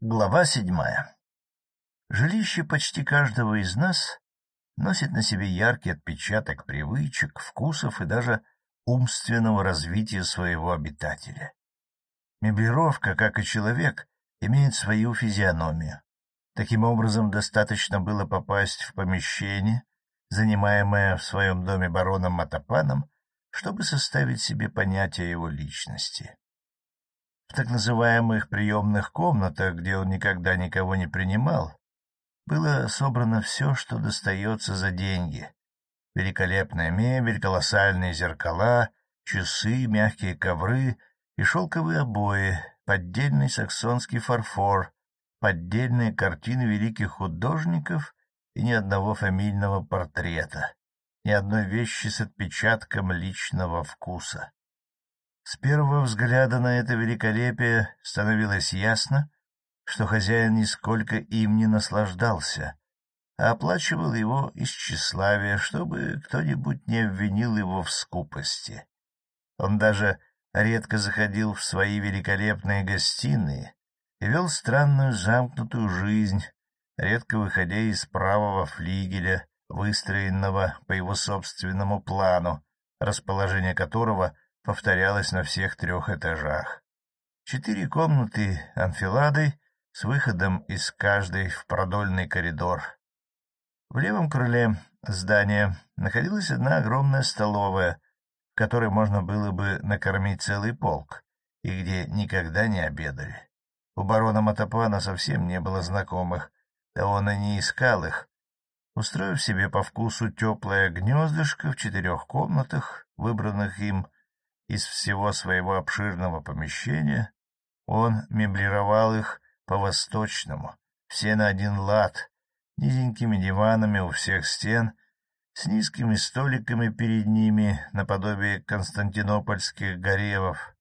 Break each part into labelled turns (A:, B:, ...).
A: Глава седьмая Жилище почти каждого из нас носит на себе яркий отпечаток привычек, вкусов и даже умственного развития своего обитателя. Меблировка, как и человек, имеет свою физиономию. Таким образом, достаточно было попасть в помещение, занимаемое в своем доме бароном Матапаном, чтобы составить себе понятие его личности. В так называемых приемных комнатах, где он никогда никого не принимал, было собрано все, что достается за деньги. Великолепная мебель, колоссальные зеркала, часы, мягкие ковры и шелковые обои, поддельный саксонский фарфор, поддельные картины великих художников и ни одного фамильного портрета, ни одной вещи с отпечатком личного вкуса. С первого взгляда на это великолепие становилось ясно, что хозяин нисколько им не наслаждался, а оплачивал его из тщеславия, чтобы кто-нибудь не обвинил его в скупости. Он даже редко заходил в свои великолепные гостиные и вел странную замкнутую жизнь, редко выходя из правого флигеля, выстроенного по его собственному плану, расположение которого повторялось на всех трех этажах. Четыре комнаты анфиладой с выходом из каждой в продольный коридор. В левом крыле здания находилась одна огромная столовая, в которой можно было бы накормить целый полк, и где никогда не обедали. У барона Матапана совсем не было знакомых, да он и не искал их. Устроив себе по вкусу теплое гнездышко в четырех комнатах, выбранных им из всего своего обширного помещения, он меблировал их по-восточному, все на один лад, низенькими диванами у всех стен, с низкими столиками перед ними, наподобие константинопольских горевов.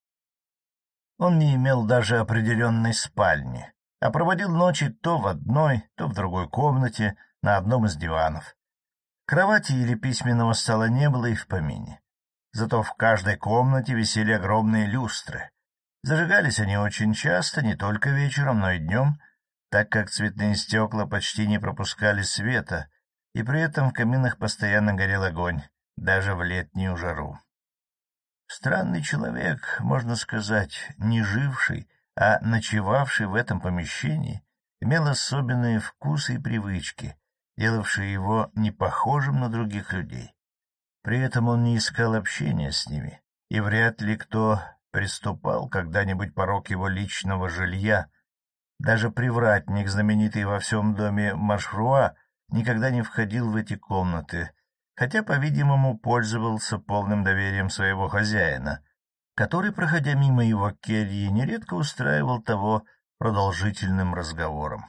A: Он не имел даже определенной спальни, а проводил ночи то в одной, то в другой комнате на одном из диванов. Кровати или письменного стола не было и в помине. Зато в каждой комнате висели огромные люстры, Зажигались они очень часто, не только вечером, но и днем, так как цветные стекла почти не пропускали света, и при этом в каминах постоянно горел огонь, даже в летнюю жару. Странный человек, можно сказать, не живший, а ночевавший в этом помещении, имел особенные вкусы и привычки, делавшие его непохожим на других людей. При этом он не искал общения с ними, и вряд ли кто приступал когда-нибудь порог его личного жилья. Даже привратник, знаменитый во всем доме Маршруа, никогда не входил в эти комнаты, хотя, по-видимому, пользовался полным доверием своего хозяина, который, проходя мимо его кельи, нередко устраивал того продолжительным разговором.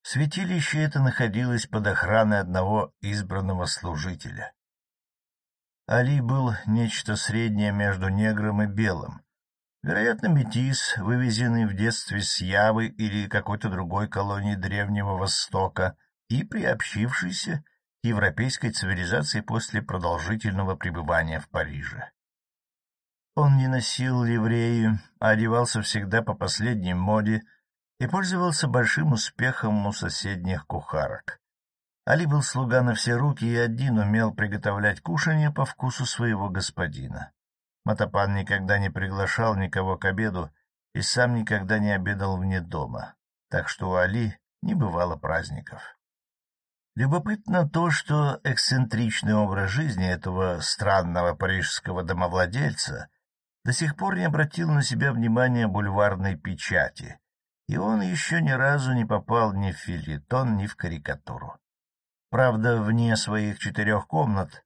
A: Святилище это находилось под охраной одного избранного служителя. Али был нечто среднее между негром и белым. Вероятно, метис, вывезенный в детстве с Явы или какой-то другой колонии Древнего Востока и приобщившийся к европейской цивилизации после продолжительного пребывания в Париже. Он не носил ливреи, а одевался всегда по последней моде и пользовался большим успехом у соседних кухарок. Али был слуга на все руки и один умел приготовлять кушанье по вкусу своего господина. Матапан никогда не приглашал никого к обеду и сам никогда не обедал вне дома, так что у Али не бывало праздников. Любопытно то, что эксцентричный образ жизни этого странного парижского домовладельца до сих пор не обратил на себя внимания бульварной печати, и он еще ни разу не попал ни в филитон, ни в карикатуру. Правда, вне своих четырех комнат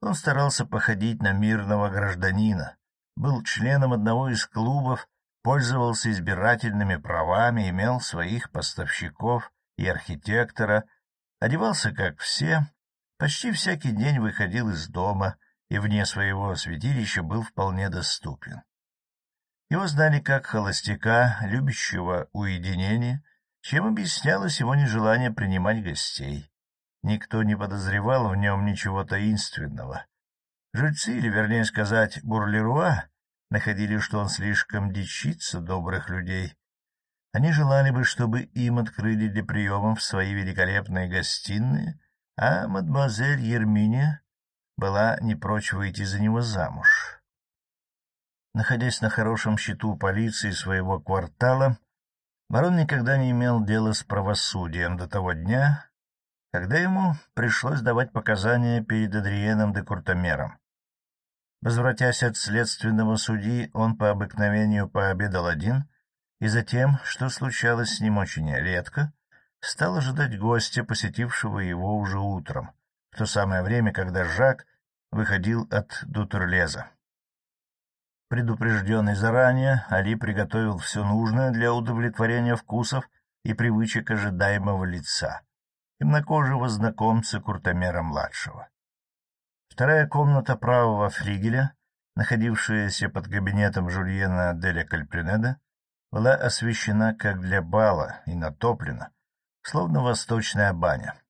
A: он старался походить на мирного гражданина, был членом одного из клубов, пользовался избирательными правами, имел своих поставщиков и архитектора, одевался как все, почти всякий день выходил из дома и вне своего святилища был вполне доступен. Его знали как холостяка, любящего уединения, чем объяснялось его нежелание принимать гостей. Никто не подозревал в нем ничего таинственного. Жильцы, или, вернее сказать, бурлеруа, находили, что он слишком дичится добрых людей. Они желали бы, чтобы им открыли для приемов свои великолепные гостиные, а мадемуазель Ерминия была не прочь выйти за него замуж. Находясь на хорошем счету полиции своего квартала, барон никогда не имел дела с правосудием до того дня, когда ему пришлось давать показания перед Адриеном де Куртомером. Возвратясь от следственного судьи, он по обыкновению пообедал один, и затем, что случалось с ним очень редко, стал ожидать гостя, посетившего его уже утром, в то самое время, когда Жак выходил от Дутерлеза. Предупрежденный заранее, Али приготовил все нужное для удовлетворения вкусов и привычек ожидаемого лица, темнокожего знакомца Куртомера-младшего. Вторая комната правого флигеля, находившаяся под кабинетом Жульена Деля Кальпринеда, была освещена как для бала и натоплена, словно восточная баня.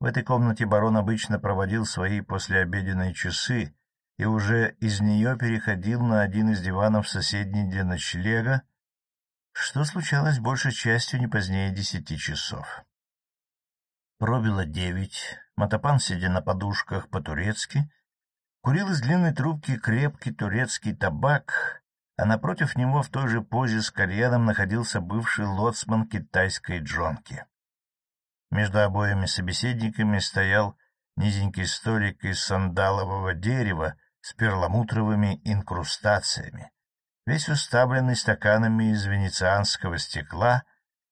A: В этой комнате барон обычно проводил свои послеобеденные часы и уже из нее переходил на один из диванов соседней для ночлега, что случалось большей частью не позднее десяти часов. Пробило девять, Матапан, сидя на подушках по-турецки, курил из длинной трубки крепкий турецкий табак, а напротив него в той же позе с кальяном находился бывший лоцман китайской джонки. Между обоими собеседниками стоял низенький столик из сандалового дерева с перламутровыми инкрустациями, весь уставленный стаканами из венецианского стекла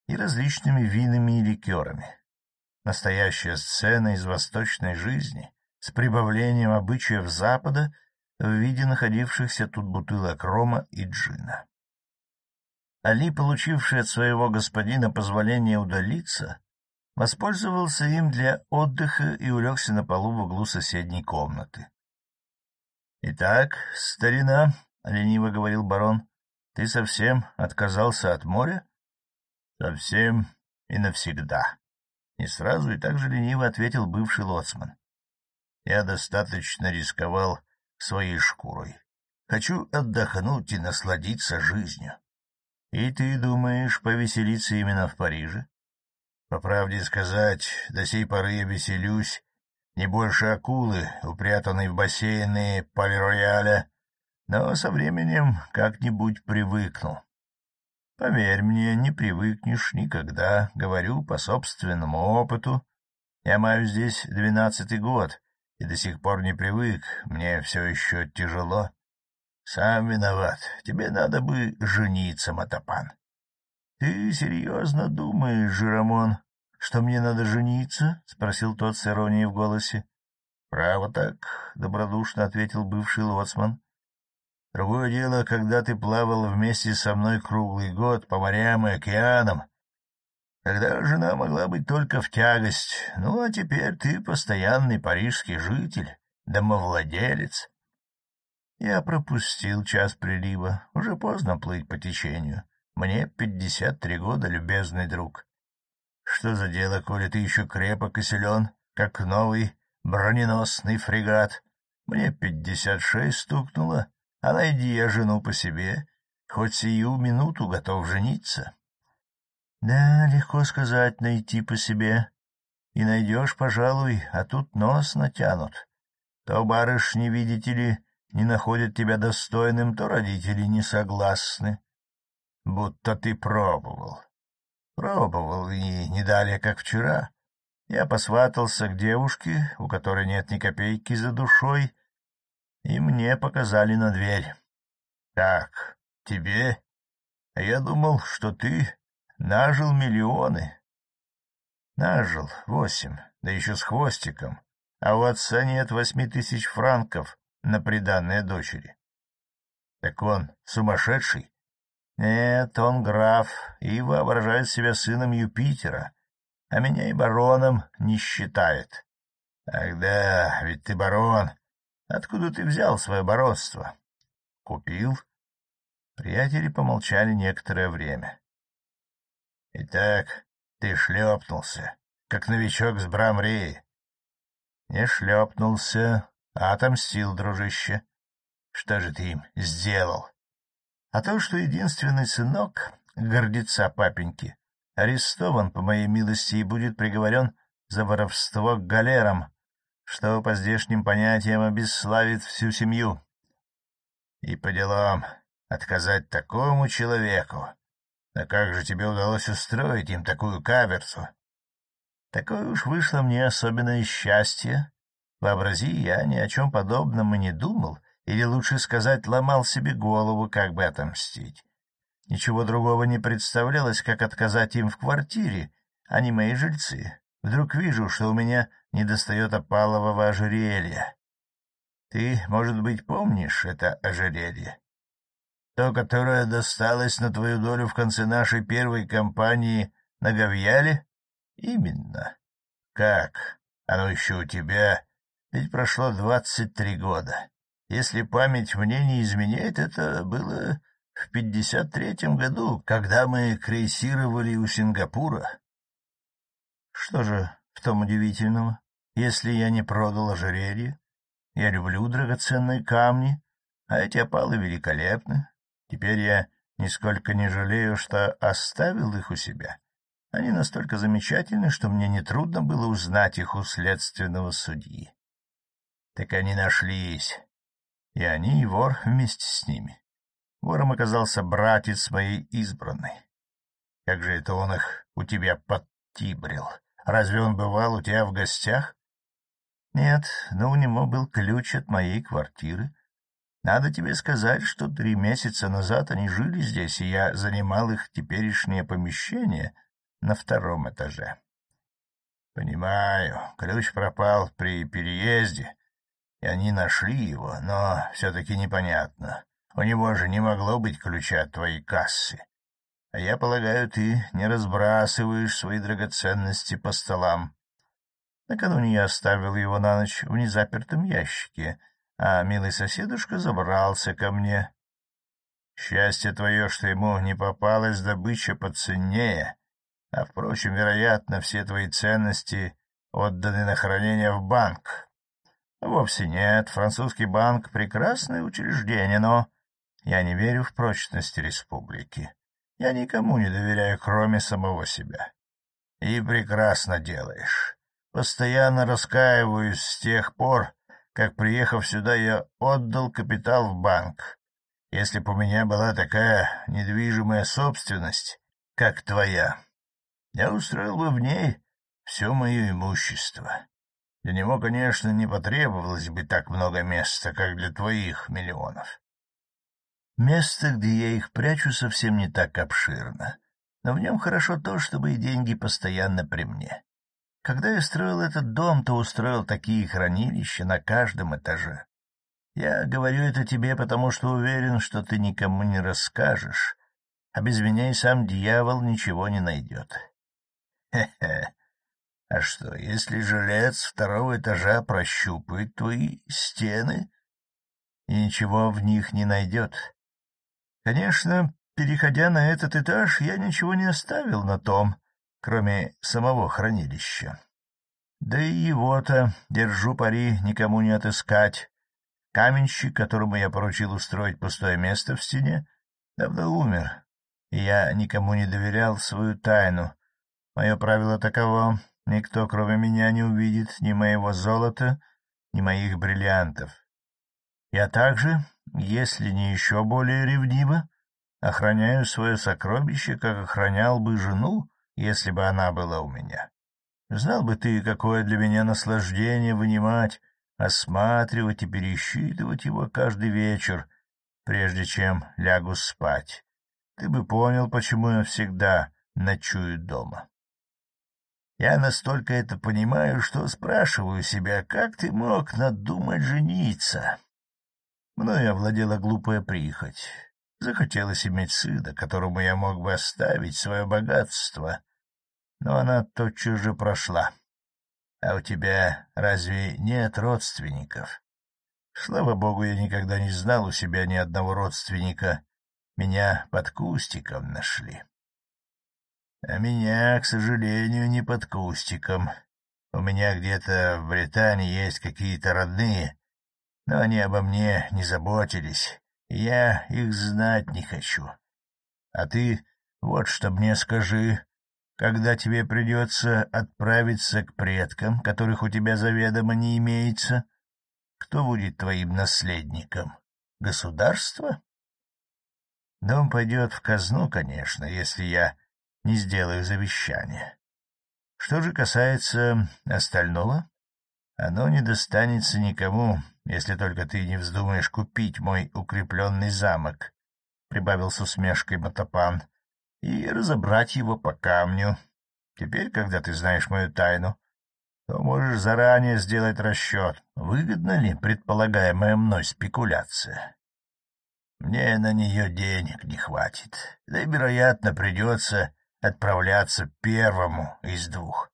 A: и различными винами и ликерами. Настоящая сцена из восточной жизни с прибавлением обычаев Запада в виде находившихся тут бутылок рома и джина. Али, получивший от своего господина позволение удалиться, воспользовался им для отдыха и улегся на полу в углу соседней комнаты. — Итак, старина, — лениво говорил барон, — ты совсем отказался от моря? — Совсем и навсегда. Не сразу и так же лениво ответил бывший лоцман. — Я достаточно рисковал своей шкурой. Хочу отдохнуть и насладиться жизнью. — И ты думаешь повеселиться именно в Париже? По правде сказать, до сей поры я веселюсь не больше акулы, упрятанной в бассейны Пале-Рояля, но со временем как-нибудь привыкну. Поверь мне, не привыкнешь никогда, говорю по собственному опыту. Я маю здесь двенадцатый год и до сих пор не привык, мне все еще тяжело. Сам виноват, тебе надо бы жениться, Матапан. — Ты серьезно думаешь, Жирамон, что мне надо жениться? — спросил тот с иронией в голосе. — Право так, — добродушно ответил бывший лоцман. — Другое дело, когда ты плавал вместе со мной круглый год по морям и океанам. Тогда жена могла быть только в тягость. Ну, а теперь ты постоянный парижский житель, домовладелец. Я пропустил час прилива. Уже поздно плыть по течению. Мне пятьдесят три года, любезный друг. Что за дело, коли ты еще крепок и силен, как новый броненосный фрегат? Мне пятьдесят шесть стукнуло, а найди я жену по себе, хоть сию минуту готов жениться. Да, легко сказать, найти по себе. И найдешь, пожалуй, а тут нос натянут. То барышни, видите ли, не находят тебя достойным, то родители не согласны. Будто ты пробовал. Пробовал, и не далее, как вчера. Я посватался к девушке, у которой нет ни копейки за душой, и мне показали на дверь. — Так, тебе? А я думал, что ты нажил миллионы. Нажил восемь, да еще с хвостиком, а у отца нет восьми тысяч франков на приданное дочери. Так он сумасшедший? Нет, он граф и воображает себя сыном Юпитера, а меня и бароном не считает. Ах да, ведь ты барон. Откуда ты взял свое баронство? Купил. Приятели помолчали некоторое время. Итак, ты шлепнулся, как новичок с Брамреи. Не шлепнулся, а отомстил, дружище. Что же ты им сделал? а то, что единственный сынок, гордеца папеньки, арестован по моей милости и будет приговорен за воровство к галерам, что по здешним понятиям обесславит всю семью. И по делам отказать такому человеку. Да как же тебе удалось устроить им такую каверсу? Такое уж вышло мне особенное счастье. Вообрази, я ни о чем подобном и не думал, или, лучше сказать, ломал себе голову, как бы отомстить. Ничего другого не представлялось, как отказать им в квартире, не мои жильцы. Вдруг вижу, что у меня недостает опалового ожерелья. Ты, может быть, помнишь это ожерелье? То, которое досталось на твою долю в конце нашей первой кампании на Говьяле? Именно. Как? Оно еще у тебя? Ведь прошло двадцать три года. Если память мне не изменяет, это было в пятьдесят третьем году, когда мы крейсировали у Сингапура. Что же в том удивительного, если я не продал ожерелье? Я люблю драгоценные камни, а эти опалы великолепны. Теперь я нисколько не жалею, что оставил их у себя. Они настолько замечательны, что мне нетрудно было узнать их у следственного судьи. Так они нашлись, и они, и вор вместе с ними. Вором оказался братец моей избранной. Как же это он их у тебя подтибрил? Разве он бывал у тебя в гостях? Нет, но у него был ключ от моей квартиры. Надо тебе сказать, что три месяца назад они жили здесь, и я занимал их теперешнее помещение на втором этаже. Понимаю, ключ пропал при переезде, и они нашли его, но все-таки непонятно. У него же не могло быть ключа от твоей кассы. А я полагаю, ты не разбрасываешь свои драгоценности по столам. Накануне я оставил его на ночь в незапертом ящике, а милый соседушка забрался ко мне. Счастье твое, что ему не попалась добыча поценнее, а, впрочем, вероятно, все твои ценности отданы на хранение в банк. Вовсе нет, французский банк — прекрасное учреждение, но я не верю в прочность республики. Я никому не доверяю, кроме самого себя. И прекрасно делаешь. Постоянно раскаиваюсь с тех пор, как, приехав сюда, я отдал капитал в банк. Если бы у меня была такая недвижимая собственность, как твоя, я устроил бы в ней все мое имущество. Для него, конечно, не потребовалось бы так много места, как для твоих миллионов. Место, где я их прячу, совсем не так обширно, но в нем хорошо то, чтобы и деньги постоянно при мне. Когда я строил этот дом, то устроил такие хранилища на каждом этаже. Я говорю это тебе, потому что уверен, что ты никому не расскажешь, а без меня и сам дьявол ничего не найдет. Хе-хе. А что, если жилец второго этажа прощупает твои стены и ничего в них не найдет? Конечно, переходя на этот этаж, я ничего не оставил на том, кроме самого хранилища. Да и его-то, держу пари, никому не отыскать. Каменщик, которому я поручил устроить пустое место в стене, давно умер, и я никому не доверял свою тайну. Мое правило таково — никто, кроме меня, не увидит ни моего золота, ни моих бриллиантов. Я также, если не еще более ревниво, охраняю свое сокровище, как охранял бы жену, если бы она была у меня. Знал бы ты, какое для меня наслаждение вынимать, осматривать и пересчитывать его каждый вечер, прежде чем лягу спать. Ты бы понял, почему я всегда ночую дома. Я настолько это понимаю, что спрашиваю себя, как ты мог надумать жениться? Мною овладела глупая прихоть. Захотелось иметь сына, которому я мог бы оставить свое богатство, но она тотчас же прошла. А у тебя разве нет родственников? Слава богу, я никогда не знал у себя ни одного родственника. Меня под кустиком нашли. А меня, к сожалению, не под кустиком. У меня где-то в Британии есть какие-то родные, но они обо мне не заботились, я их знать не хочу. А ты Вот что мне скажи, когда тебе придется отправиться к предкам, которых у тебя заведомо не имеется, кто будет твоим наследником? Государство? Дом пойдет в казну, конечно, если я не сделаю завещание. Что же касается остального, оно не достанется никому, если только ты не вздумаешь купить мой укрепленный замок, — прибавил с усмешкой Матапан, — и разобрать его по камню. Теперь, когда ты знаешь мою тайну, то можешь заранее сделать расчет, выгодна ли предполагаемая мной спекуляция. Мне на нее денег не хватит, да и, вероятно, придется отправляться первому из двух.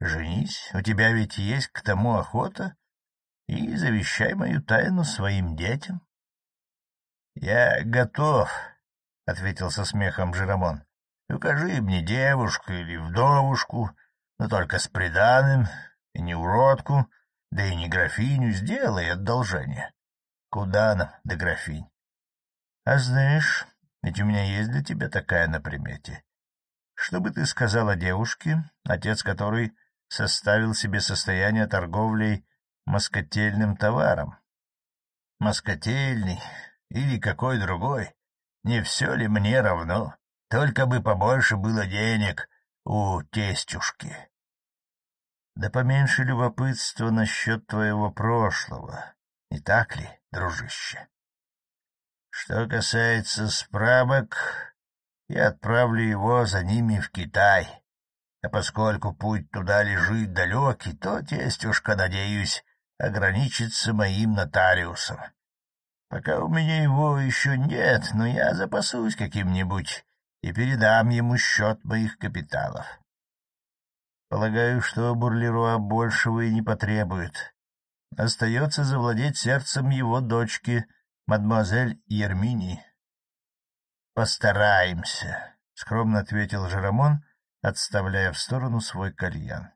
A: Женись, у тебя ведь есть к тому охота, и завещай мою тайну своим детям. — Я готов, — ответил со смехом Жирамон. — Укажи мне девушку или вдовушку, но только с приданым, и не уродку, да и не графиню, сделай одолжение. Куда нам до графинь? А знаешь, ведь у меня есть для тебя такая на примете. Что бы ты сказал о девушке, отец которой составил себе состояние торговлей москотельным товаром? Москотельный или какой другой, не все ли мне равно, только бы побольше было денег у тестюшки. Да поменьше любопытства насчет твоего прошлого, не так ли, дружище? Что касается справок, я отправлю его за ними в Китай. А поскольку путь туда лежит далекий, то тестюшка, надеюсь, ограничится моим нотариусом. Пока у меня его еще нет, но я запасусь каким-нибудь и передам ему счет моих капиталов. Полагаю, что Бурлеруа большего и не потребует. Остается завладеть сердцем его дочки, мадемуазель Ермини. — Постараемся, — скромно ответил Жерамон, отставляя в сторону свой кальян. —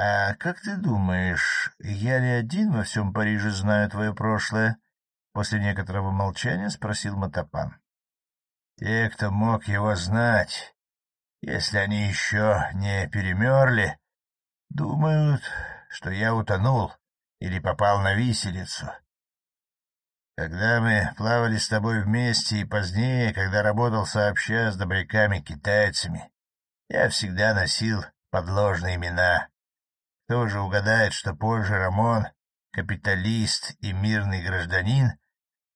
A: А как ты думаешь, я ли один во всем Париже знаю твое прошлое? — после некоторого молчания спросил Матапан. — Те, кто мог его знать, если они еще не перемерли, думают, что я утонул или попал на виселицу. Когда мы плавали с тобой вместе и позднее, когда работал сообща с добряками-китайцами, я всегда носил подложные имена. Кто же угадает, что позже Рамон, капиталист и мирный гражданин,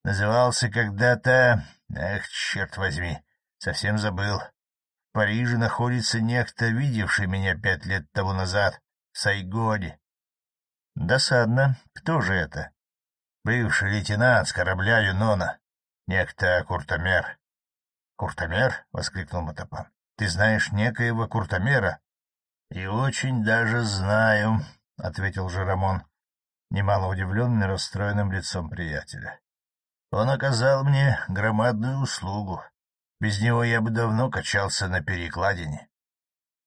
A: назывался когда-то... Эх, черт возьми, совсем забыл. В Париже находится некто, видевший меня пять лет тому назад, в Сайгоне. Досадно. Кто же это? Бывший лейтенант с корабля Юнона, некто Куртомер. — Куртомер? — воскликнул Матапан. — Ты знаешь некоего Куртомера? — И очень даже знаю, — ответил Жерамон, немало удивленный расстроенным лицом приятеля. — Он оказал мне громадную услугу. Без него я бы давно качался на перекладине.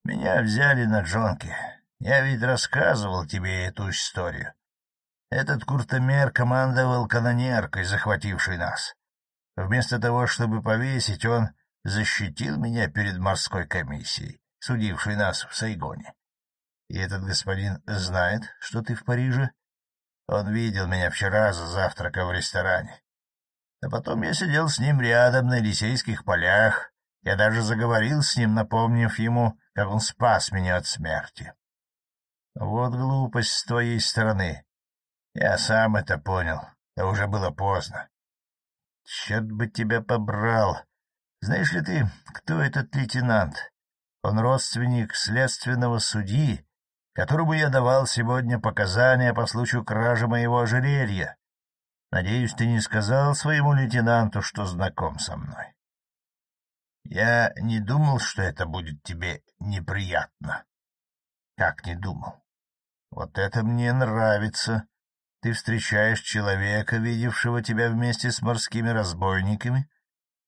A: Меня взяли на джонки. Я ведь рассказывал тебе эту историю. Этот куртомер командовал канонеркой, захватившей нас. Вместо того, чтобы повесить, он защитил меня перед морской комиссией, судившей нас в Сайгоне. И этот господин знает, что ты в Париже? Он видел меня вчера за завтраком в ресторане. А потом я сидел с ним рядом на Елисейских полях. Я даже заговорил с ним, напомнив ему, как он спас меня от смерти. Вот глупость с твоей стороны. Я сам это понял, да уже было поздно. Черт бы тебя побрал! Знаешь ли ты, кто этот лейтенант? Он родственник следственного судьи, которому я давал сегодня показания по случаю кражи моего ожерелья. Надеюсь, ты не сказал своему лейтенанту, что знаком со мной. Я не думал, что это будет тебе неприятно. Как не думал? Вот это мне нравится. Ты встречаешь человека, видевшего тебя вместе с морскими разбойниками,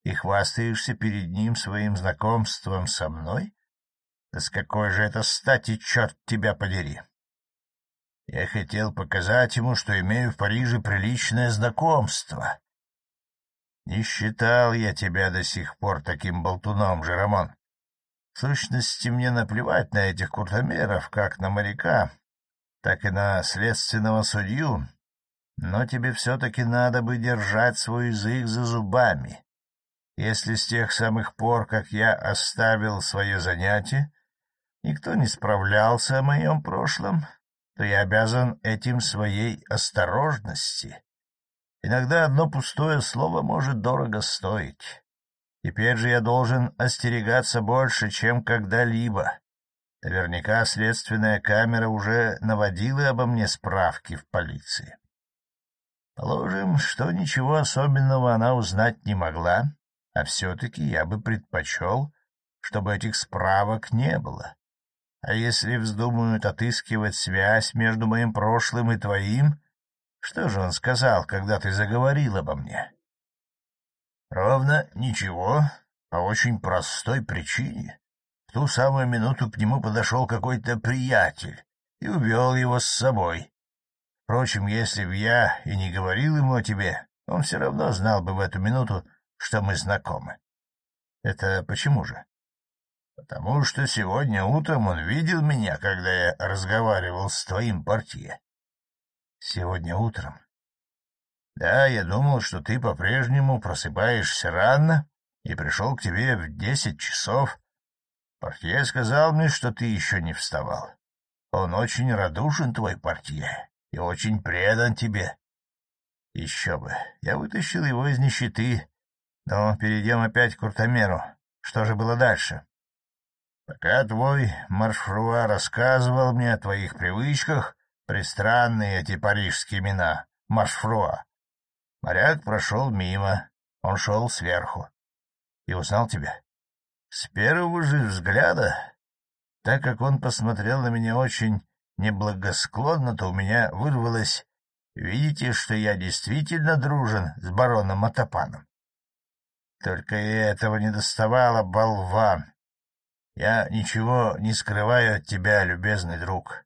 A: и хвастаешься перед ним своим знакомством со мной? Да с какой же это стати, черт тебя подери! Я хотел показать ему, что имею в Париже приличное знакомство. Не считал я тебя до сих пор таким болтуном, Жерамон. В сущности, мне наплевать на этих куртомеров, как на моряка, так и на следственного судью, но тебе все-таки надо бы держать свой язык за зубами. Если с тех самых пор, как я оставил свое занятие, никто не справлялся о моем прошлом, то я обязан этим своей осторожности. Иногда одно пустое слово может дорого стоить. Теперь же я должен остерегаться больше, чем когда-либо. Наверняка следственная камера уже наводила обо мне справки в полиции. Положим, что ничего особенного она узнать не могла, а все-таки я бы предпочел, чтобы этих справок не было. А если вздумают отыскивать связь между моим прошлым и твоим, что же он сказал, когда ты заговорил обо мне? — Ровно ничего, по очень простой причине. В ту самую минуту к нему подошел какой-то приятель и увел его с собой. Впрочем, если б я и не говорил ему о тебе, он все равно знал бы в эту минуту, что мы знакомы. Это почему же? Потому что сегодня утром он видел меня, когда я разговаривал с твоим портье. Сегодня утром? Да, я думал, что ты по-прежнему просыпаешься рано и пришел к тебе в десять часов. Портье сказал мне, что ты еще не вставал. Он очень радушен, твой портье, и очень предан тебе. Еще бы, я вытащил его из нищеты. Но перейдем опять к Куртомеру. Что же было дальше? Пока твой маршруа рассказывал мне о твоих привычках, пристранные эти парижские имена, маршруа, моряк прошел мимо, он шел сверху. И узнал тебя. С первого же взгляда, так как он посмотрел на меня очень неблагосклонно, то у меня вырвалось «Видите, что я действительно дружен с бароном Матапаном?» Только и этого не доставало, болван. Я ничего не скрываю от тебя, любезный друг.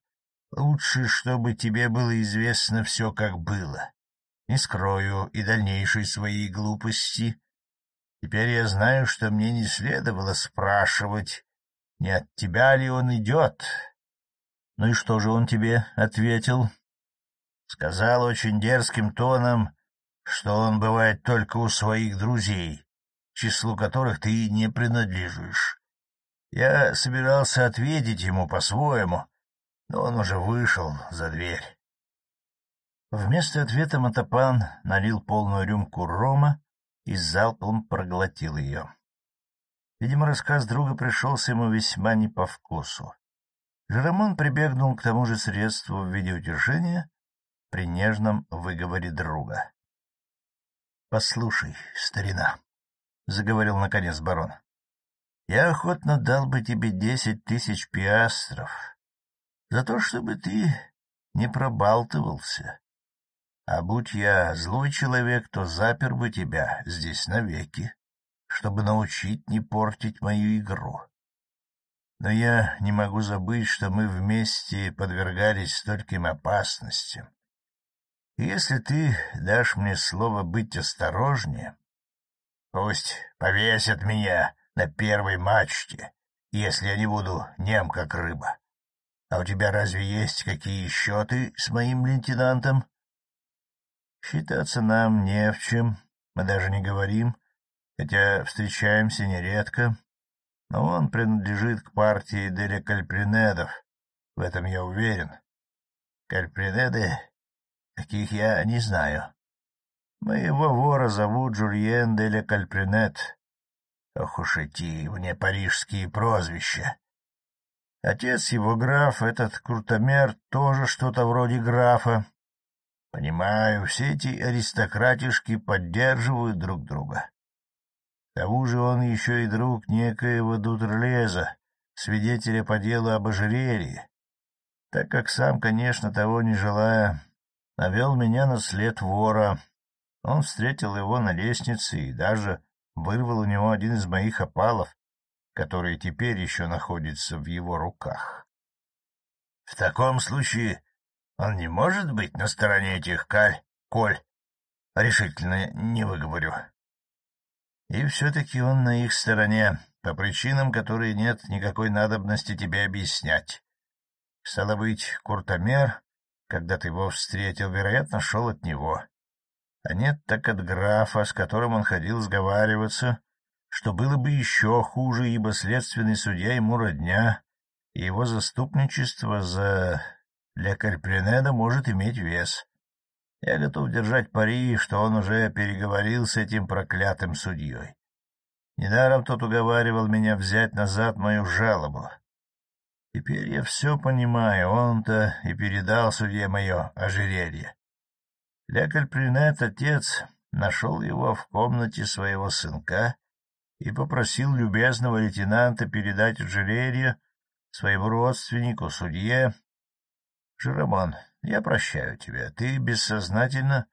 A: Лучше, чтобы тебе было известно все, как было. Не скрою и дальнейшей своей глупости. Теперь я знаю, что мне не следовало спрашивать, не от тебя ли он идет. Ну и что же он тебе ответил? Сказал очень дерзким тоном, что он бывает только у своих друзей, числу которых ты не принадлежишь. Я собирался ответить ему по-своему, но он уже вышел за дверь. Вместо ответа Матапан налил полную рюмку рома и залпом проглотил ее. Видимо, рассказ друга пришелся ему весьма не по вкусу. Жеромон прибегнул к тому же средству в виде утешения при нежном выговоре друга. — Послушай, старина, — заговорил наконец барон. — Я охотно дал бы тебе десять тысяч пиастров за то, чтобы ты не пробалтывался. А будь я злой человек, то запер бы тебя здесь навеки, чтобы научить не портить мою игру. Но я не могу забыть, что мы вместе подвергались стольким опасностям. И если ты дашь мне слово быть осторожнее, Пусть повесят меня на первой мачте, если я не буду нем, как рыба. А у тебя разве есть какие счеты с моим лейтенантом? Считаться нам не в чем, мы даже не говорим, хотя встречаемся нередко. Но он принадлежит к партии Деля Кальпринедов, в этом я уверен. Кальпринеды, таких я не знаю. Моего вора зовут Жульен де ле Кальпринет. Ох уж эти мне парижские прозвища. Отец его граф, этот крутомер, тоже что-то вроде графа. Понимаю, все эти аристократишки поддерживают друг друга. К тому же он еще и друг некоего Дутерлеза, свидетеля по делу об ожерелье, так как сам, конечно, того не желая, навел меня на след вора — он встретил его на лестнице и даже вырвал у него один из моих опалов, который теперь еще находится в его руках. — В таком случае он не может быть на стороне этих каль, коль, решительно не выговорю. И все-таки он на их стороне, по причинам, которые нет никакой надобности тебе объяснять. Стало быть, Куртомер, когда ты его встретил, вероятно, шел от него. А нет, так от графа, с которым он ходил сговариваться, что было бы еще хуже, ибо следственный судья ему родня, и его заступничество за лекарь Пренеда может иметь вес. Я готов держать пари, что он уже переговорил с этим проклятым судьей. Недаром тот уговаривал меня взять назад мою жалобу. Теперь я все понимаю, он-то и передал судье мое ожерелье. Лекарь Принет, отец, нашел его в комнате своего сынка и попросил любезного лейтенанта передать ожерелье своему родственнику, судье. Жеромон, я прощаю тебя, ты бессознательно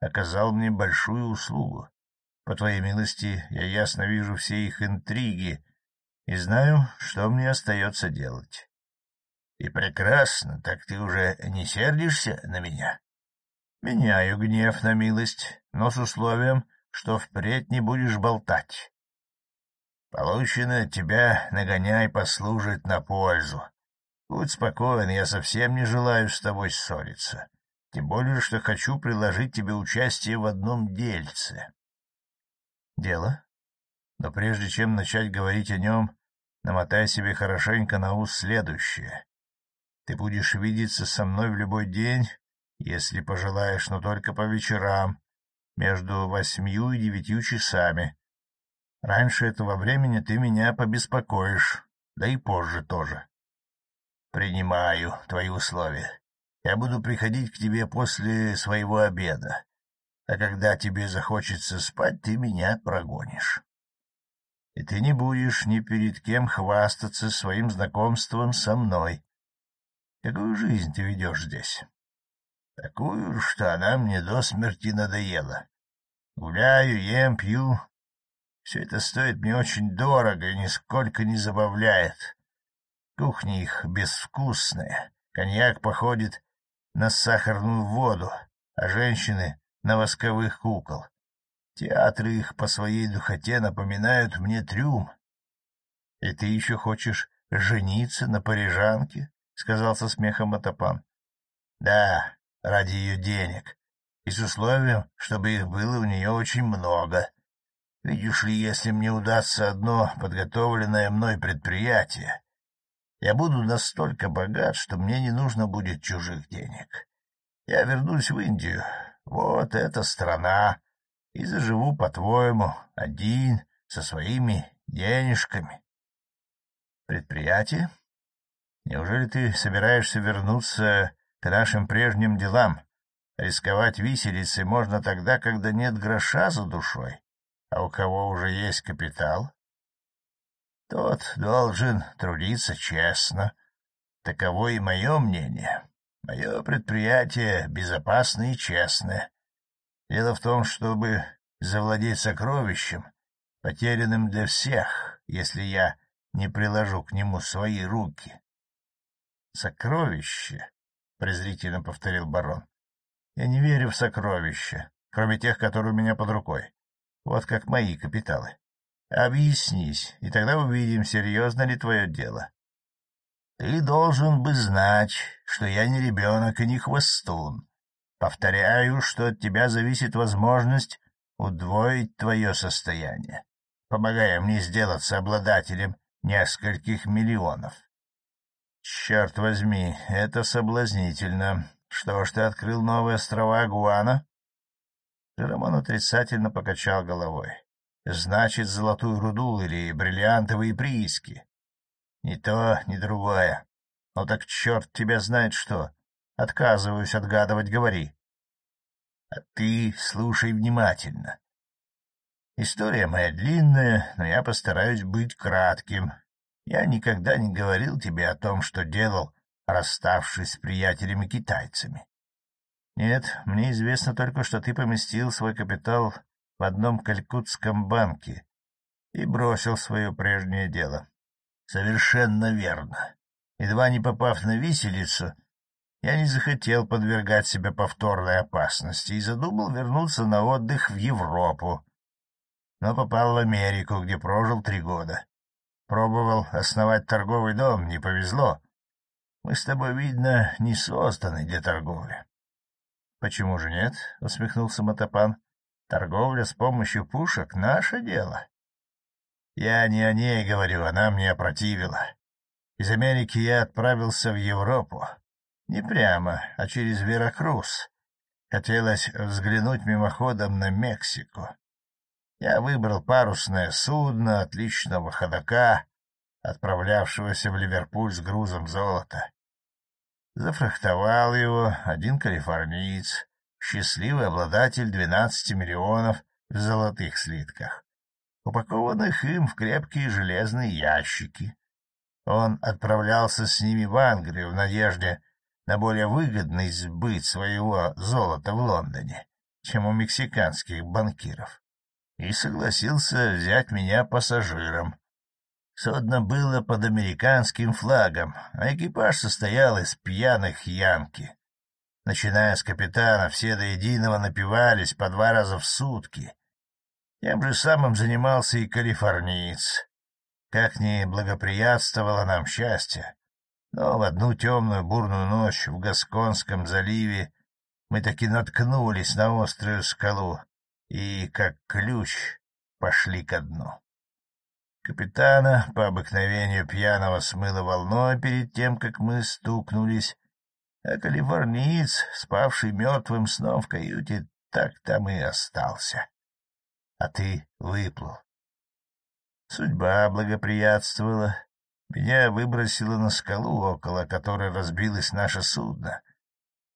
A: оказал мне большую услугу. По твоей милости я ясно вижу все их интриги и знаю, что мне остается делать. И прекрасно, так ты уже не сердишься на меня? Меняю гнев на милость, но с условием, что впредь не будешь болтать. Получено тебя нагоняй послужит на пользу. Будь спокоен, я совсем не желаю с тобой ссориться. Тем более, что хочу предложить тебе участие в одном дельце. Дело? Но прежде чем начать говорить о нем, намотай себе хорошенько на ус следующее. Ты будешь видеться со мной в любой день, если пожелаешь, но только по вечерам, между восьмью и девятью часами. Раньше этого времени ты меня побеспокоишь, да и позже тоже. Принимаю твои условия. Я буду приходить к тебе после своего обеда, а когда тебе захочется спать, ты меня прогонишь. И ты не будешь ни перед кем хвастаться своим знакомством со мной. Какую жизнь ты ведешь здесь? Такую, что она мне до смерти надоела. Гуляю, ем, пью. Все это стоит мне очень дорого и нисколько не забавляет. Кухня их безвкусная, коньяк походит на сахарную воду, а женщины — на восковых кукол. Театры их по своей духоте напоминают мне трюм. — И ты еще хочешь жениться на парижанке? — сказал со смехом Атапан. — Да, ради ее денег, и с условием, чтобы их было у нее очень много. Видишь ли, если мне удастся одно подготовленное мной предприятие, я буду настолько богат, что мне не нужно будет чужих денег. Я вернусь в Индию, вот эта страна, и заживу, по-твоему, один, со своими денежками. Предприятие? Неужели ты собираешься вернуться к нашим прежним делам? Рисковать виселицей можно тогда, когда нет гроша за душой, а у кого уже есть капитал? Тот должен трудиться честно. Таково и мое мнение. Мое предприятие безопасное и честное. Дело в том, чтобы завладеть сокровищем, потерянным для всех, если я не приложу к нему свои руки. — Сокровище? — презрительно повторил барон. — Я не верю в сокровища, кроме тех, которые у меня под рукой. Вот как мои капиталы. Объяснись, и тогда увидим, серьезно ли твое дело. Ты должен бы знать, что я не ребенок и не хвостун. Повторяю, что от тебя зависит возможность удвоить твое состояние, помогая мне сделаться обладателем нескольких миллионов. Черт возьми, это соблазнительно. Что ж, ты открыл новые острова Гуана? Жеромон отрицательно покачал головой. Значит, золотую руду или бриллиантовые прииски. Ни то, ни другое. Ну так черт тебя знает что. Отказываюсь отгадывать, говори. А ты слушай внимательно. История моя длинная, но я постараюсь быть кратким. Я никогда не говорил тебе о том, что делал, расставшись с приятелями-китайцами. Нет, мне известно только, что ты поместил свой капитал в одном калькутском банке и бросил свое прежнее дело. Совершенно верно. Едва не попав на виселицу, я не захотел подвергать себя повторной опасности и задумал вернуться на отдых в Европу. но попал в Америку, где прожил три года. Пробовал основать торговый дом, не повезло. Мы с тобой, видно, не созданы для торговли. — Почему же нет? — усмехнулся Мотопан. — Торговля с помощью пушек — наше дело. Я не о ней говорю, она мне опротивила. Из Америки я отправился в Европу. Не прямо, а через Веракрус. Хотелось взглянуть мимоходом на Мексику. Я выбрал парусное судно отличного ходока, отправлявшегося в Ливерпуль с грузом золота. Зафрахтовал его один калифорниец, счастливый обладатель двенадцати миллионов в золотых слитках, упакованных им в крепкие железные ящики. Он отправлялся с ними в Англию в надежде на более выгодный сбыт своего золота в Лондоне, чем у мексиканских банкиров, и согласился взять меня пассажиром. Судно было под американским флагом, а экипаж состоял из пьяных янки. Начиная с капитана, все до единого напивались по два раза в сутки. Тем же самым занимался и калифорниец. Как ни благоприятствовало нам счастье, но в одну темную бурную ночь в Гасконском заливе мы таки наткнулись на острую скалу и, как ключ, пошли ко дну. Капитана по обыкновению пьяного смыло волной перед тем, как мы стукнулись, а калифорниец, спавший мертвым сном в каюте, так там и остался. А ты выплыл. Судьба благоприятствовала, меня выбросило на скалу, около которой разбилось наше судно,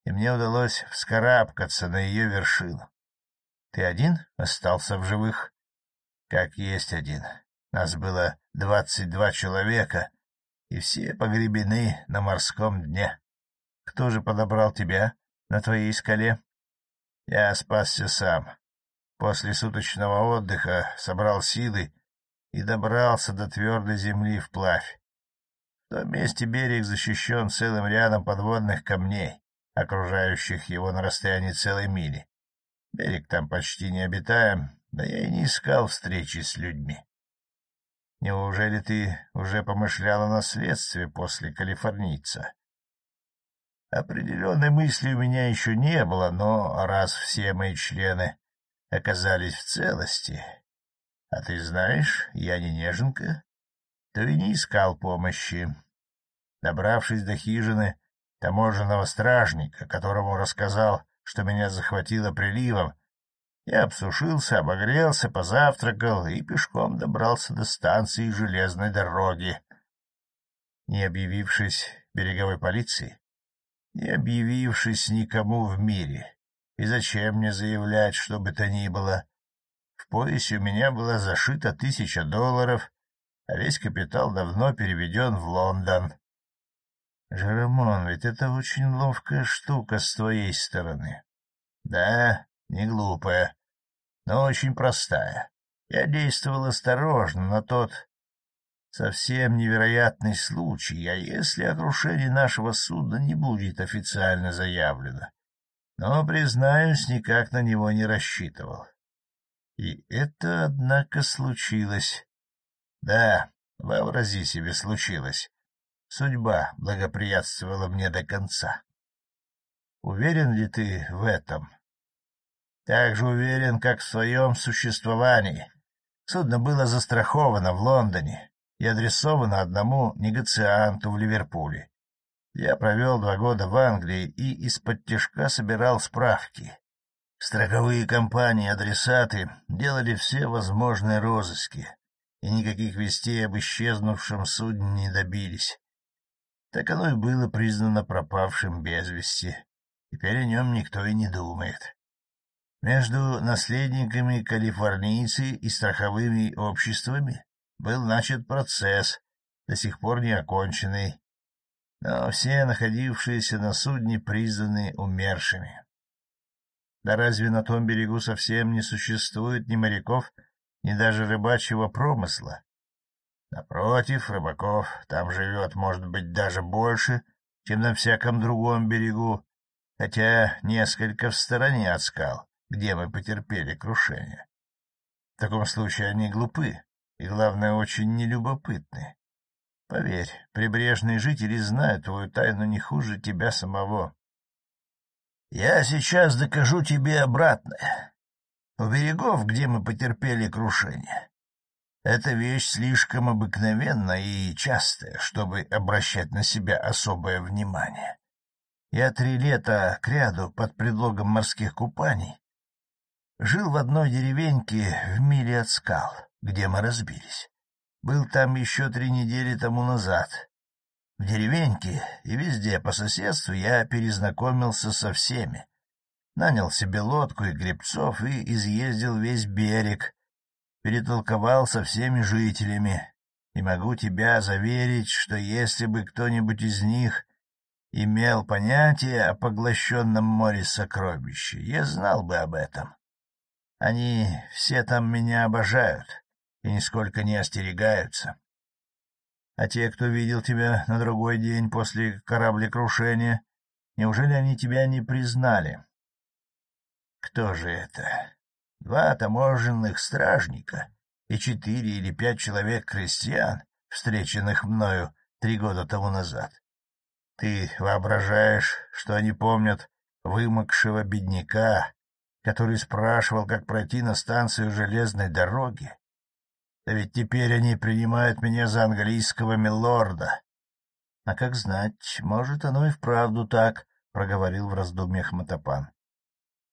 A: и мне удалось вскарабкаться на ее вершину. Ты один остался в живых? Как есть один. Нас было двадцать два человека, и все погребены на морском дне. Кто же подобрал тебя на твоей скале? Я спасся сам. После суточного отдыха собрал силы и добрался до твердой земли вплавь. В том месте берег защищен целым рядом подводных камней, окружающих его на расстоянии целой мили. Берег там почти не обитаем, да я и не искал встречи с людьми. Неужели ты уже помышлял о наследстве после калифорнийца? Определенной мысли у меня еще не было, но раз все мои члены оказались в целости, а ты знаешь, я не неженка, то и не искал помощи. Добравшись до хижины таможенного стражника, которому рассказал, что меня захватило приливом, я обсушился, обогрелся, позавтракал и пешком добрался до станции железной дороги. Не объявившись береговой полиции, не объявившись никому в мире, и зачем мне заявлять, что бы то ни было, в поясе у меня была зашита тысяча долларов, а весь капитал давно переведен в Лондон. Жеремон, ведь это очень ловкая штука с твоей стороны. Да, не глупая, но очень простая. Я действовал осторожно на тот совсем невероятный случай, а если о крушении нашего судна не будет официально заявлено. Но, признаюсь, никак на него не рассчитывал. И это, однако, случилось. Да, вообрази себе, случилось. Судьба благоприятствовала мне до конца. Уверен ли ты в этом? Так же уверен, как в своем существовании. Судно было застраховано в Лондоне и адресовано одному негацианту в Ливерпуле. Я провел два года в Англии и из-под тяжка собирал справки. Страховые компании-адресаты делали все возможные розыски, и никаких вестей об исчезнувшем судне не добились. Так оно и было признано пропавшим без вести. Теперь о нем никто и не думает. Между наследниками калифорнийцы и страховыми обществами был начат процесс, до сих пор не оконченный, но все находившиеся на судне признаны умершими. Да разве на том берегу совсем не существует ни моряков, ни даже рыбачьего промысла? Напротив, рыбаков там живет, может быть, даже больше, чем на всяком другом берегу, хотя несколько в стороне от скал, где мы потерпели крушение. В таком случае они глупы и, главное, очень нелюбопытны. Поверь, прибрежные жители знают твою тайну не хуже тебя самого. Я сейчас докажу тебе обратное. У берегов, где мы потерпели крушение, эта вещь слишком обыкновенна и частая, чтобы обращать на себя особое внимание. Я три лета кряду под предлогом морских купаний жил в одной деревеньке в миле от скал, где мы разбились. Был там еще три недели тому назад. В деревеньке и везде по соседству я перезнакомился со всеми. Нанял себе лодку и гребцов и изъездил весь берег, перетолковал со всеми жителями. И могу тебя заверить, что если бы кто-нибудь из них имел понятие о поглощенном море сокровища, я знал бы об этом. Они все там меня обожают и нисколько не остерегаются. А те, кто видел тебя на другой день после кораблекрушения, неужели они тебя не признали? Кто же это? Два таможенных стражника и четыре или пять человек-крестьян, встреченных мною три года тому назад. Ты воображаешь, что они помнят вымокшего бедняка, который спрашивал, как пройти на станцию железной дороги? Да ведь теперь они принимают меня за английского милорда. — А как знать, может, оно и вправду так, — проговорил в раздумьях Матапан. —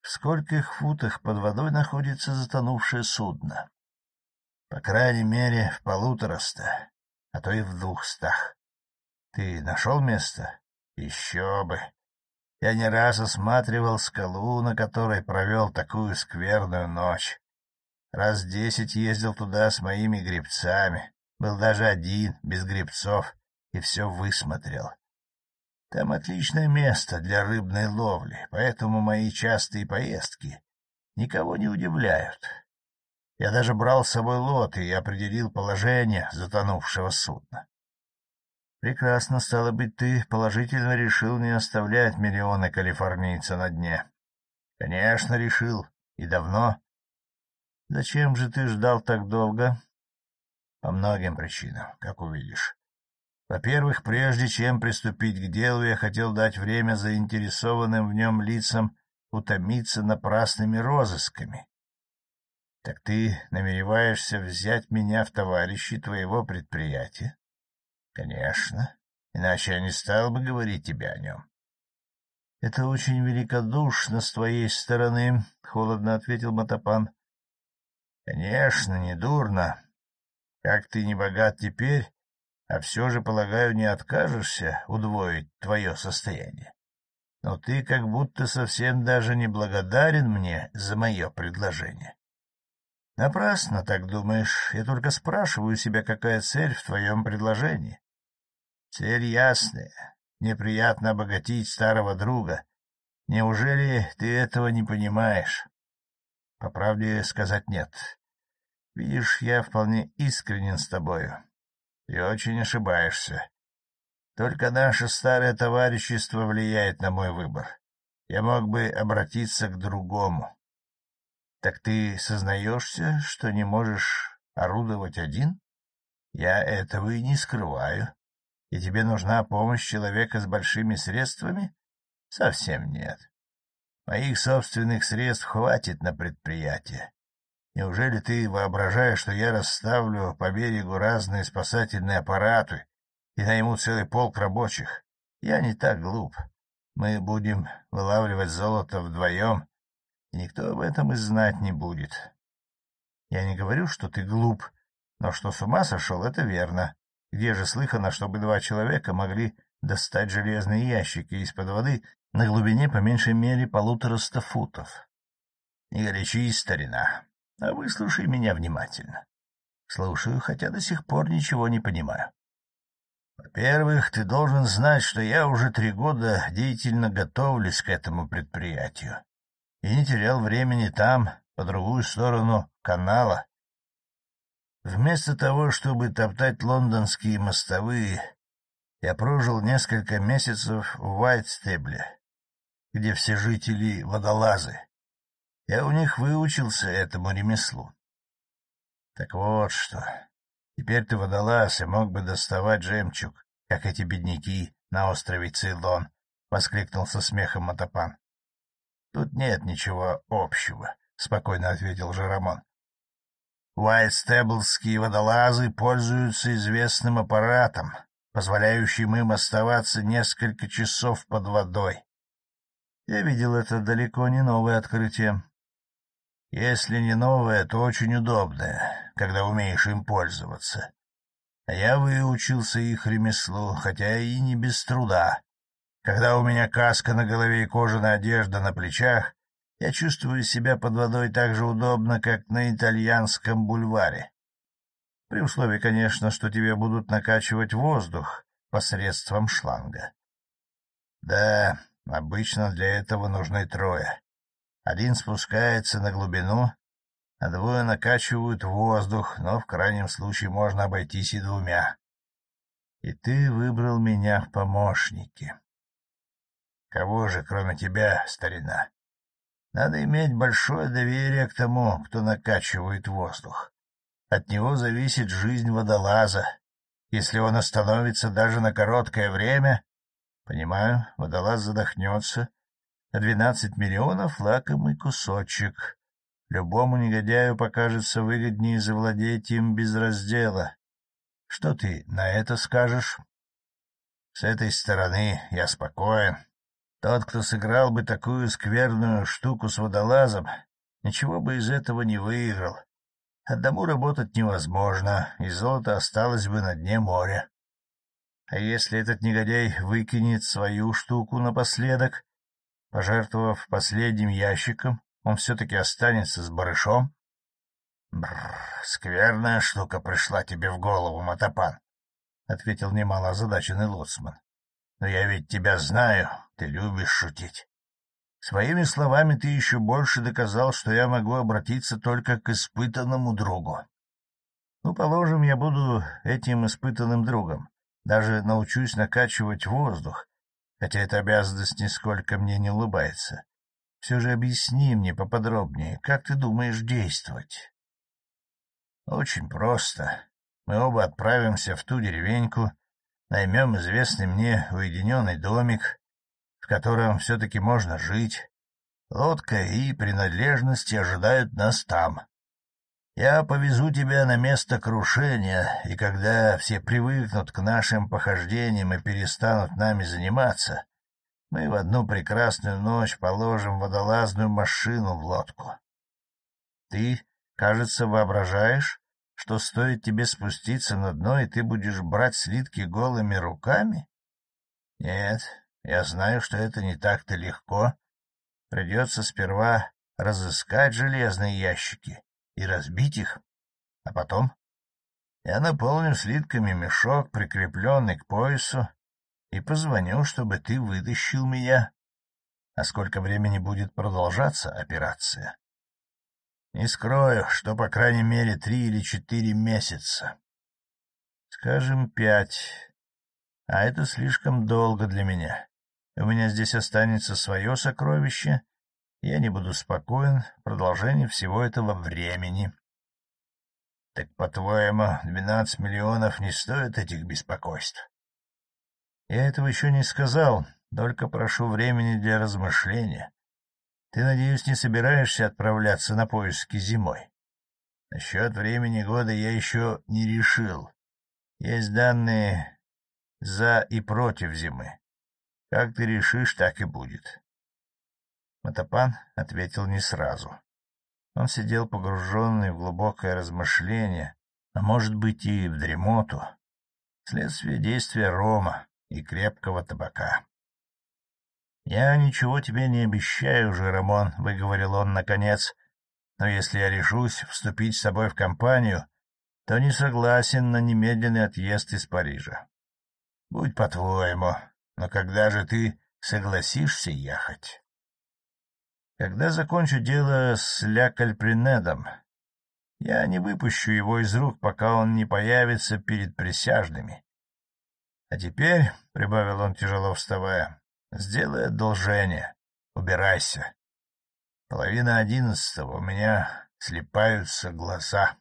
A: В скольких футах под водой находится затонувшее судно? — По крайней мере, в полутораста, а то и в двухстах. — Ты нашел место? — Еще бы. Я не раз осматривал скалу, на которой провел такую скверную ночь. Раз десять ездил туда с моими гребцами, был даже один, без гребцов, и все высмотрел. Там отличное место для рыбной ловли, поэтому мои частые поездки никого не удивляют. Я даже брал с собой лот и определил положение затонувшего судна. Прекрасно, стало быть, ты положительно решил не оставлять миллионы калифорнийца на дне. Конечно, решил. И давно. Зачем же ты ждал так долго? По многим причинам, как увидишь. Во-первых, прежде чем приступить к делу, я хотел дать время заинтересованным в нем лицам утомиться напрасными розысками. Так ты намереваешься взять меня в товарищи твоего предприятия? — Конечно. Иначе я не стал бы говорить тебе о нем. — Это очень великодушно с твоей стороны, — холодно ответил Матапан. — Конечно, не дурно. Как ты не богат теперь, а все же, полагаю, не откажешься удвоить твое состояние. Но ты как будто совсем даже не благодарен мне за мое предложение. — Напрасно так думаешь. Я только спрашиваю себя, какая цель в твоем предложении. Цель ясная. Неприятно обогатить старого друга. Неужели ты этого не понимаешь? По правде сказать нет. Видишь, я вполне искренен с тобою. И очень ошибаешься. Только наше старое товарищество влияет на мой выбор. Я мог бы обратиться к другому. Так ты сознаешься, что не можешь орудовать один? Я этого и не скрываю и тебе нужна помощь человека с большими средствами? Совсем нет. Моих собственных средств хватит на предприятие. Неужели ты воображаешь, что я расставлю по берегу разные спасательные аппараты и найму целый полк рабочих? Я не так глуп. Мы будем вылавливать золото вдвоем, и никто об этом и знать не будет. Я не говорю, что ты глуп, но что с ума сошел, это верно. Где же слыхано, чтобы два человека могли достать железные ящики из-под воды на глубине по меньшей мере полутораста футов? Не горячись, старина, а выслушай меня внимательно. Слушаю, хотя до сих пор ничего не понимаю. Во-первых, ты должен знать, что я уже три года деятельно готовлюсь к этому предприятию и не терял времени там, по другую сторону канала, Вместо того, чтобы топтать лондонские мостовые, я прожил несколько месяцев в Уайтстебле, где все жители — водолазы. Я у них выучился этому ремеслу. Так вот что. Теперь ты водолаз и мог бы доставать жемчуг, как эти бедняки на острове Цейлон, — воскликнул со смехом Матапан. — Тут нет ничего общего, — спокойно ответил Жерамон. Уайтстеблские водолазы пользуются известным аппаратом, позволяющим им оставаться несколько часов под водой. Я видел это далеко не новое открытие. Если не новое, то очень удобное, когда умеешь им пользоваться. А я выучился их ремеслу, хотя и не без труда. Когда у меня каска на голове и кожаная одежда на плечах, я чувствую себя под водой так же удобно, как на итальянском бульваре. При условии, конечно, что тебе будут накачивать воздух посредством шланга. Да, обычно для этого нужны трое. Один спускается на глубину, а двое накачивают воздух, но в крайнем случае можно обойтись и двумя. И ты выбрал меня в помощники. Кого же, кроме тебя, старина? Надо иметь большое доверие к тому, кто накачивает воздух. От него зависит жизнь водолаза. Если он остановится даже на короткое время... Понимаю, водолаз задохнется, а двенадцать миллионов — лакомый кусочек. Любому негодяю покажется выгоднее завладеть им без раздела. Что ты на это скажешь? С этой стороны я спокоен. Тот, кто сыграл бы такую скверную штуку с водолазом, ничего бы из этого не выиграл. Одному работать невозможно, и золото осталось бы на дне моря. А если этот негодяй выкинет свою штуку напоследок, Пожертвовав последним ящиком, он все-таки останется с барышом? — Бррр, скверная штука пришла тебе в голову, Матапан, — ответил немало озадаченный лоцман. — Но я ведь тебя знаю, ты любишь шутить. Своими словами ты еще больше доказал, что я могу обратиться только к испытанному другу. Ну, положим, я буду этим испытанным другом, даже научусь накачивать воздух, хотя эта обязанность нисколько мне не улыбается. Все же объясни мне поподробнее, как ты думаешь действовать? — Очень просто. Мы оба отправимся в ту деревеньку, наймем известный мне уединенный домик, в котором все-таки можно жить. Лодка и принадлежности ожидают нас там. Я повезу тебя на место крушения, и когда все привыкнут к нашим похождениям и перестанут нами заниматься, мы в одну прекрасную ночь положим водолазную машину в лодку. Ты, кажется, воображаешь, что стоит тебе спуститься на дно, и ты будешь брать слитки голыми руками? Нет, я знаю, что это не так-то легко. Придется сперва разыскать железные ящики и разбить их. А потом я наполню слитками мешок, прикрепленный к поясу, и позвоню, чтобы ты вытащил меня. А сколько времени будет продолжаться операция? Не скрою, что по крайней мере три или четыре месяца. Скажем, пять. А это слишком долго для меня. У меня здесь останется свое сокровище, я не буду спокоен в всего этого времени. — Так, по-твоему, двенадцать миллионов не стоят этих беспокойств? — Я этого еще не сказал, только прошу времени для размышления. Ты, надеюсь, не собираешься отправляться на поиски зимой? Насчет времени года я еще не решил. Есть данные за и против зимы. Как ты решишь, так и будет. Матапан ответил не сразу. Он сидел погруженный в глубокое размышление, а может быть и в дремоту, следствие действия рома и крепкого табака. — Я ничего тебе не обещаю уже, Рамон, — выговорил он наконец, — но если я решусь вступить с тобой в компанию, то не согласен на немедленный отъезд из Парижа. Будь по-твоему, но когда же ты согласишься ехать? Когда закончу дело с Лякальпринедом, я не выпущу его из рук, пока он не появится перед присяжными. А теперь, — прибавил он, тяжело вставая, — сделай одолжение, убирайся. Половина одиннадцатого, у меня слепаются глаза.